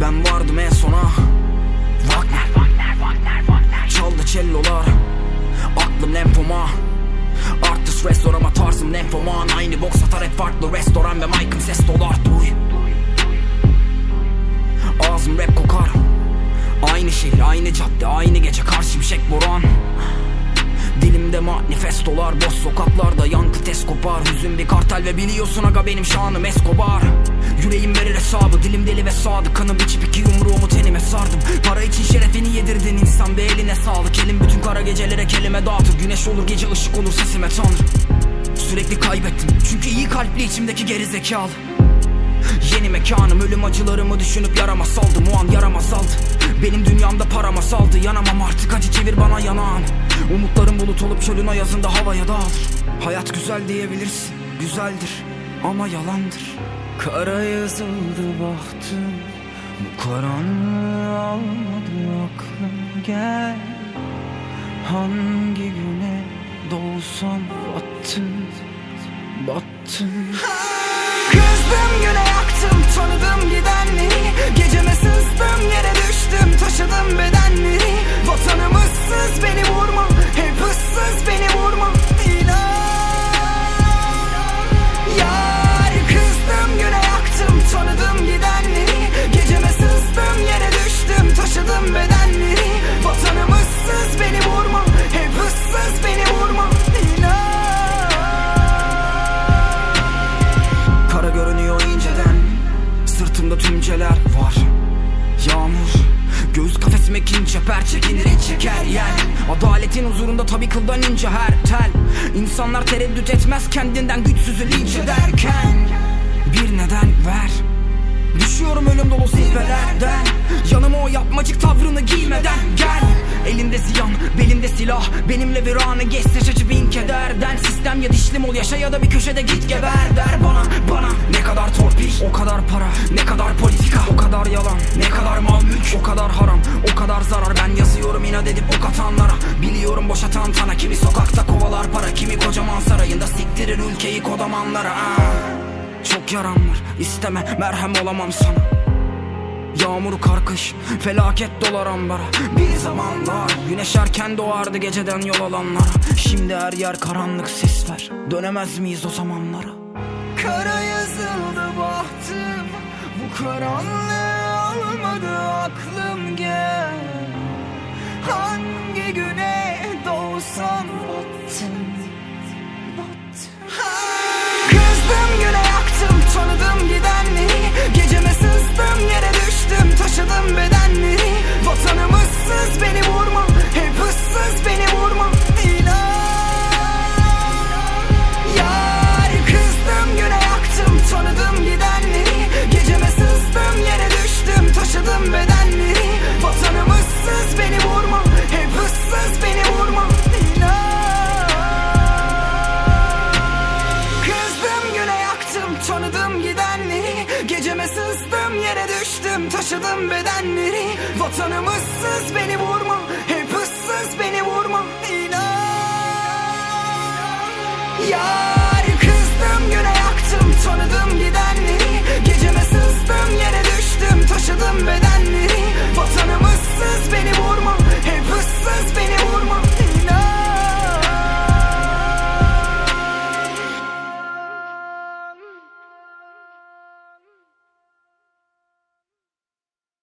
Ben vardım en sona. Wagner, Wagner, Wagner, Wagner. Çaldı cellolar. Aklım lenfoma Artist restorama tarzım lenfoman Aynı box atar hep farklı restoran Ve mic'ım ses dolar. Duy Ağzım rap kokar. Aynı şehir, aynı cadde, aynı gece Kar şimşek boran Dilimde manifestolar Boş sokaklarda yankı tez kopar. Hüzün bir kartel ve biliyorsun aga benim şanım Escobar. Yüreğim verir hesabı Dilim deli ve sadık. Kanım içip iki yumruğumu tenime sardım. Para için şerefini yedirdin insan Be eline sağlık. Elim bütün kara gecelere kelime dağıtır. Güneş olur gece ışık olur sesime tanrım Sürekli kaybettim Çünkü iyi kalpli içimdeki geri zekalı Yeni mekanım ölüm acılarımı düşünüp yarama saldım. O an yaram azaldı Benim dünyamda parama saldı Yanamam artık. Acı çevir bana yanağım Umutlarım bulut olup çölün ayazında havaya dağılır Hayat güzel diyebilirsin Güzeldir ama yalandır. Kara yazıldı bahtım Bu karanlığı almadı aklım. Gel Hangi güne doğsam battın Battın Vatanım ıssız beni vurma. Hep ıssız beni vurma. İnan. Yar kızdım güne yaktım. Tanıdım gidenleri. Geceme sızdım yere düştüm. Taşıdım bedenleri. Vatanım beni vurma. Hep ıssız beni vurma. İnan. Kara görünüyor inceden. Sırtımda tümceler var Yağmur. Göğüs kafesime kin çeper çekinir iç çeker yer. Adaletin huzurunda tabi kıldan ince her tel. İnsanlar tereddüt etmez kendinden güçsüzü linç ederken. Bir neden ver. Düşüyorum ölüm dolu zirvelerden Yanıma o yapmacık tavrını giymeden gel. Elinde ziyan, silah. Benimle bir anı geçse şaşı bin kederden Sistem ya dişlim ol yaşa ya da bir köşede git geber. Der bana Bana ne kadar torpil, o kadar para Ne kadar politika, o kadar yalan Ne kadar mal mülk, o kadar haram O kadar zarar. Ben yazıyorum inat edip ok atanlara. Biliyorum boşa tantana Kimi sokakta kovalar para Kimi kocaman sarayında. Siktirir ülkeyi kodamanlara. Ah. Çok yaram var. İsteme merhem olamam sana Yağmur karkış felaket dolar ambara. Bir zamanlar güneş erken doğardı geceden yol alanlara. Şimdi her yer karanlık sis ver. Dönemez miyiz o zamanlara? Kara yazıldı bahtım. Bu karanlığı almadı aklım gel sızdım yere düştüm taşıdım bedenleri. Vatanım ıssız beni vurma. Hep ıssız beni vurma. İnan Ya